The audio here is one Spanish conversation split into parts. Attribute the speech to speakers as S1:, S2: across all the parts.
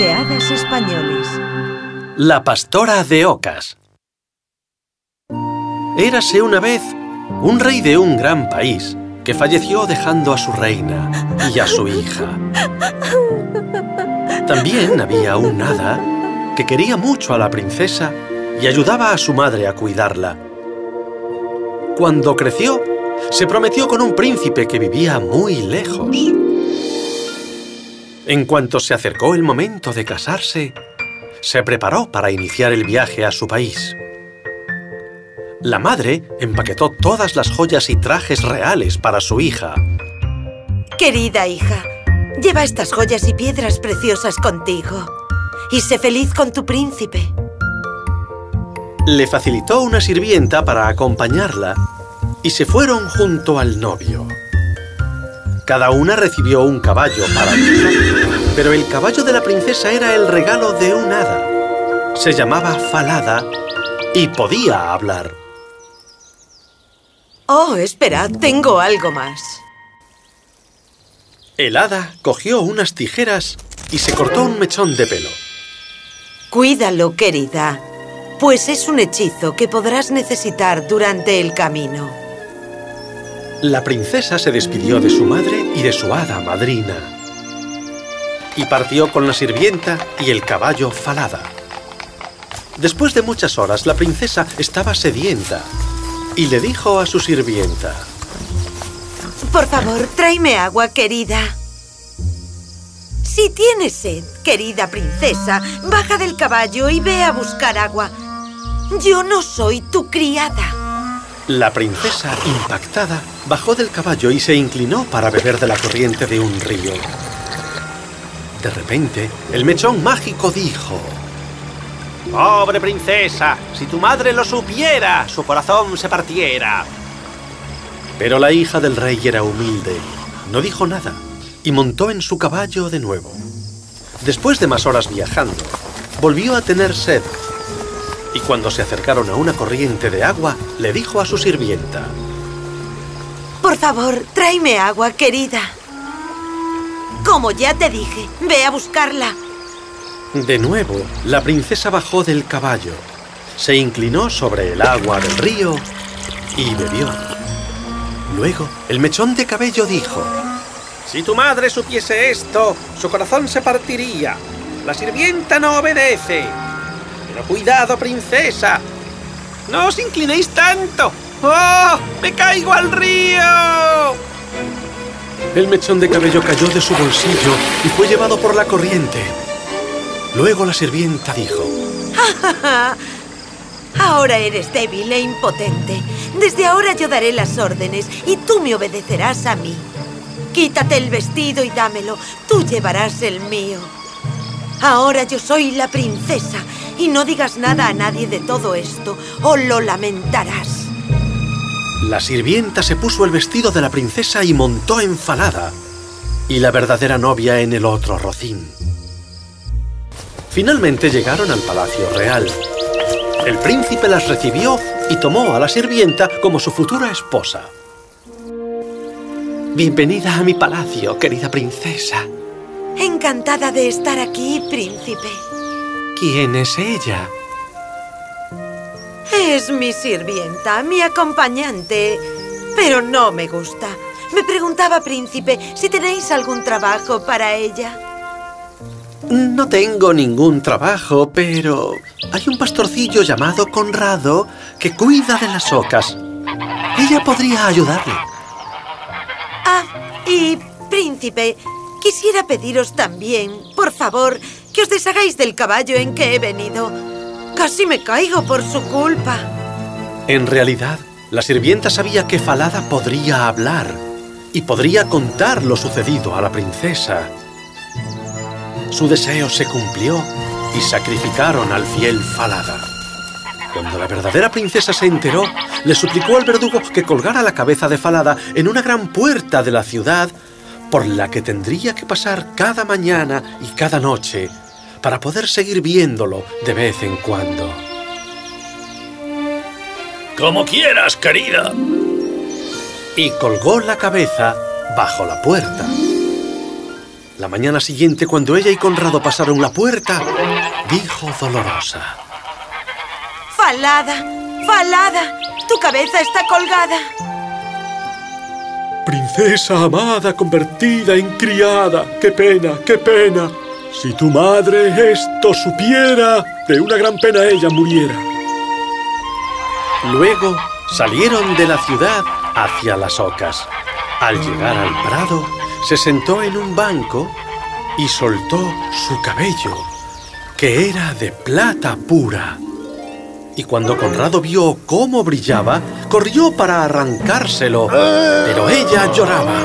S1: de hadas españoles.
S2: La pastora de ocas. Érase una vez un rey de un gran país que falleció dejando a su reina y a su hija. También había un hada que quería mucho a la princesa y ayudaba a su madre a cuidarla. Cuando creció, se prometió con un príncipe que vivía muy lejos. En cuanto se acercó el momento de casarse, se preparó para iniciar el viaje a su país. La madre empaquetó todas las joyas y trajes reales para su hija.
S3: Querida hija, lleva estas joyas y piedras preciosas contigo. Y sé feliz con tu príncipe.
S2: Le facilitó una sirvienta para acompañarla y se fueron junto al novio. Cada una recibió un caballo para pero el caballo de la princesa era el regalo de un hada. Se llamaba Falada y podía hablar.
S3: Oh, espera, tengo algo más.
S2: El hada cogió unas tijeras y se cortó un mechón de pelo.
S3: Cuídalo, querida, pues es un hechizo que podrás necesitar durante el camino.
S2: La princesa se despidió de su madre y de su hada madrina. Y partió con la sirvienta y el caballo Falada. Después de muchas horas, la princesa estaba sedienta y le dijo a su sirvienta...
S3: Por favor, tráeme agua, querida. Si tienes sed, querida princesa, baja del caballo y ve a buscar agua. Yo no soy tu criada.
S2: La princesa, impactada, bajó del caballo y se inclinó para beber de la corriente de un río. De repente, el mechón mágico dijo...
S4: ¡Pobre princesa! Si tu madre lo supiera, su corazón se partiera.
S2: Pero la hija del rey era humilde. No dijo nada y montó en su caballo de nuevo. Después de más horas viajando, volvió a tener sed. Y cuando se acercaron a una corriente de agua, le dijo a su sirvienta...
S3: Por favor, tráeme agua, querida. Como ya te dije, ve a buscarla.
S2: De nuevo, la princesa bajó del caballo, se inclinó sobre el agua del río y bebió. Luego, el mechón de cabello dijo...
S4: Si tu madre supiese esto, su corazón se partiría. La sirvienta no obedece. Pero cuidado, princesa. No os inclinéis tanto. ¡Oh! ¡Me caigo al río!
S2: El mechón de cabello cayó de su bolsillo y fue llevado por la corriente. Luego la sirvienta dijo...
S3: Ahora eres débil e impotente. Desde ahora yo daré las órdenes y tú me obedecerás a mí. Quítate el vestido y dámelo. Tú llevarás el mío. Ahora yo soy la princesa y no digas nada a nadie de todo esto o lo lamentarás.
S2: La sirvienta se puso el vestido de la princesa y montó enfalada. Y la verdadera novia en el otro rocín. Finalmente llegaron al palacio real. El príncipe las recibió y tomó a la sirvienta como su futura esposa. Bienvenida a mi palacio, querida princesa.
S3: Encantada de estar aquí, príncipe.
S2: ¿Quién es ella?
S3: Es mi sirvienta, mi acompañante. Pero no me gusta. Me preguntaba, príncipe, si tenéis algún trabajo para ella.
S2: No tengo ningún trabajo, pero hay un pastorcillo llamado Conrado que cuida de las ocas. Ella podría ayudarle.
S3: Ah, y, príncipe, quisiera pediros también, por favor, que os deshagáis del caballo en que he venido. Casi me caigo por su culpa.
S2: En realidad, la sirvienta sabía que Falada podría hablar y podría contar lo sucedido a la princesa. Su deseo se cumplió y sacrificaron al fiel Falada. Cuando la verdadera princesa se enteró, le suplicó al verdugo que colgara la cabeza de Falada en una gran puerta de la ciudad por la que tendría que pasar cada mañana y cada noche para poder seguir viéndolo de vez en cuando.
S5: Como quieras, querida.
S2: Y colgó la cabeza bajo la puerta. La mañana siguiente, cuando ella y Conrado pasaron la puerta, dijo dolorosa.
S3: ¡Falada! ¡Falada! ¡Tu cabeza está colgada!
S1: Princesa amada convertida en criada. ¡Qué pena, qué pena! Si tu madre esto supiera, de una gran pena ella muriera.
S2: Luego salieron de la ciudad hacia las ocas. Al llegar al prado, se sentó en un banco y soltó su cabello, que era de plata pura. Y cuando Conrado vio cómo brillaba, corrió para arrancárselo, pero ella lloraba.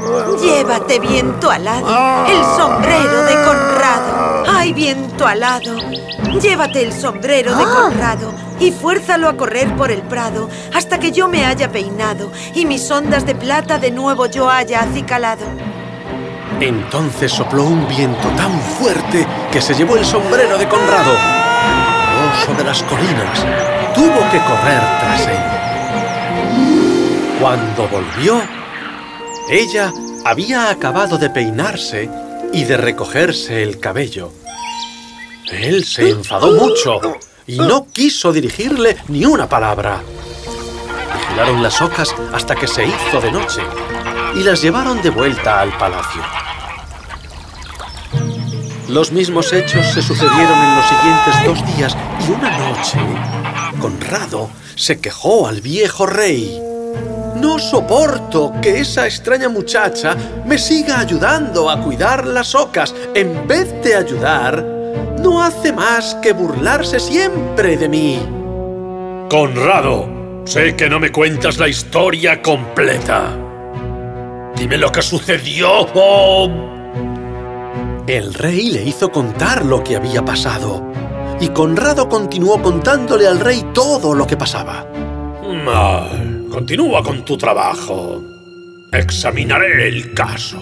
S3: Llévate viento alado el sombrero de Conrado. ¡Ay, viento alado! Llévate el sombrero de Conrado y fuérzalo a correr por el prado hasta que yo me haya peinado y mis ondas de plata de nuevo yo haya acicalado.
S2: Entonces sopló un viento tan fuerte que se llevó el sombrero de Conrado. El oso de las colinas tuvo que correr tras él. Cuando volvió, ella había acabado de peinarse y de recogerse el cabello. Él se enfadó mucho y no quiso dirigirle ni una palabra. Vigilaron las ocas hasta que se hizo de noche y las llevaron de vuelta al palacio. Los mismos hechos se sucedieron en los siguientes dos días y una noche, Conrado se quejó al viejo rey. No soporto que esa extraña muchacha me siga ayudando a cuidar las ocas. En vez de ayudar, no hace más que burlarse siempre de mí.
S5: Conrado, sé que no me cuentas la historia completa. Dime lo que sucedió.
S2: El rey le hizo contar lo que había pasado. Y Conrado continuó contándole al rey todo lo que pasaba.
S5: Mal. Continúa con tu trabajo. Examinaré el caso.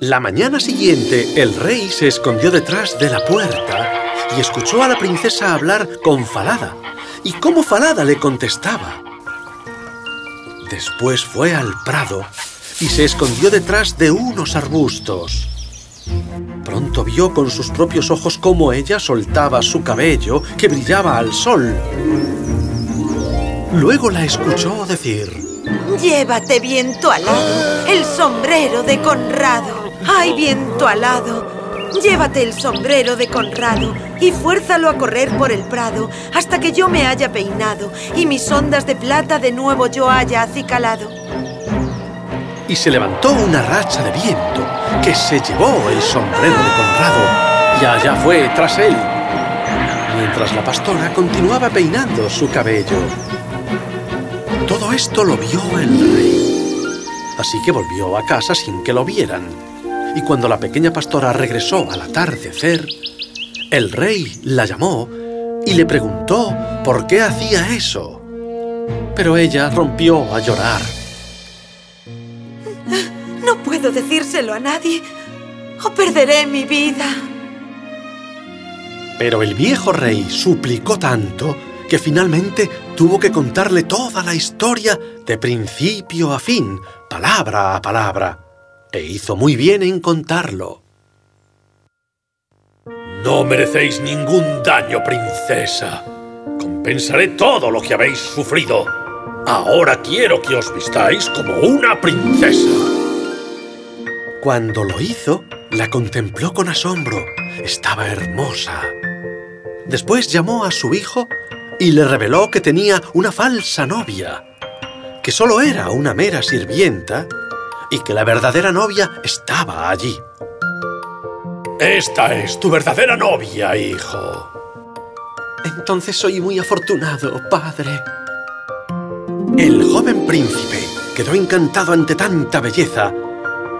S2: La mañana siguiente, el rey se escondió detrás de la puerta y escuchó a la princesa hablar con Falada. Y cómo Falada le contestaba. Después fue al prado y se escondió detrás de unos arbustos. Pronto vio con sus propios ojos cómo ella soltaba su cabello que brillaba al sol. Luego la escuchó decir...
S3: Llévate viento alado el sombrero de Conrado. ¡Ay, viento alado! Llévate el sombrero de Conrado y fuérzalo a correr por el prado hasta que yo me haya peinado y mis ondas de plata de nuevo yo haya acicalado.
S2: Y se levantó una racha de viento que se llevó el sombrero de Conrado y allá fue tras él, mientras la pastora continuaba peinando su cabello. Todo esto lo vio el rey, así que volvió a casa sin que lo vieran. Y cuando la pequeña pastora regresó al atardecer, el rey la llamó y le preguntó por qué hacía eso. Pero ella rompió a llorar.
S3: No puedo decírselo a nadie o perderé mi vida.
S2: Pero el viejo rey suplicó tanto que finalmente tuvo que contarle toda la historia de principio a fin, palabra a palabra. E hizo muy bien en contarlo.
S5: No merecéis ningún daño, princesa. Compensaré todo lo que habéis sufrido. Ahora quiero que os vistáis como una princesa.
S2: Cuando lo hizo, la contempló con asombro. Estaba hermosa. Después llamó a su hijo y le reveló que tenía una falsa novia, que solo era una mera sirvienta y que la verdadera novia estaba allí.
S5: Esta es tu verdadera novia, hijo.
S2: Entonces soy muy afortunado, padre. El joven príncipe quedó encantado ante tanta belleza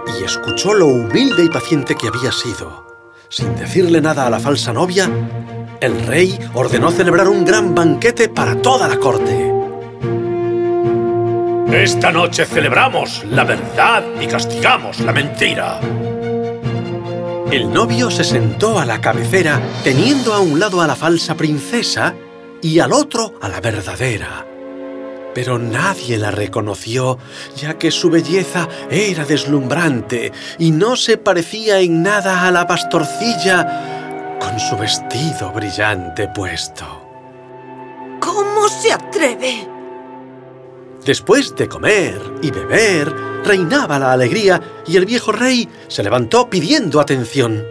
S2: y escuchó lo humilde y paciente que había sido. Sin decirle nada a la falsa novia, el rey ordenó celebrar un gran banquete para toda la corte.
S5: Esta noche celebramos la verdad y castigamos la mentira.
S2: El novio se sentó a la cabecera, teniendo a un lado a la falsa princesa y al otro a la verdadera. Pero nadie la reconoció, ya que su belleza era deslumbrante y no se parecía en nada a la pastorcilla con su vestido brillante puesto.
S3: ¿Cómo se atreve?
S2: Después de comer y beber, reinaba la alegría y el viejo rey se levantó pidiendo atención.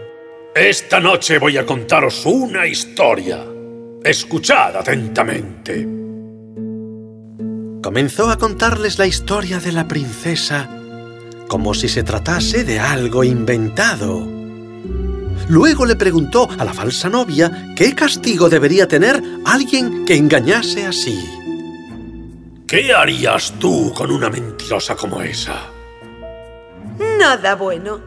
S5: Esta noche voy a contaros una historia. Escuchad atentamente
S2: comenzó a contarles la historia de la princesa como si se tratase de algo inventado. Luego le preguntó a la falsa novia qué castigo debería tener alguien que engañase así.
S5: ¿Qué harías tú con una mentirosa como esa?
S3: Nada bueno.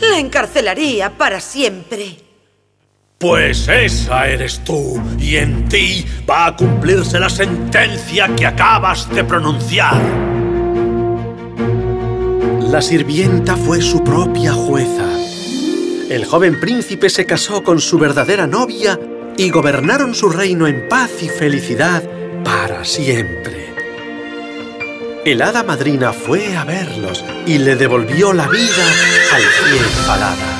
S3: La encarcelaría para siempre.
S5: Pues esa eres tú, y en ti va a cumplirse la sentencia que acabas de pronunciar.
S2: La sirvienta fue su propia jueza. El joven príncipe se casó con su verdadera novia y gobernaron su reino en paz y felicidad para siempre. El hada madrina fue a verlos y le devolvió la vida al fiel falada.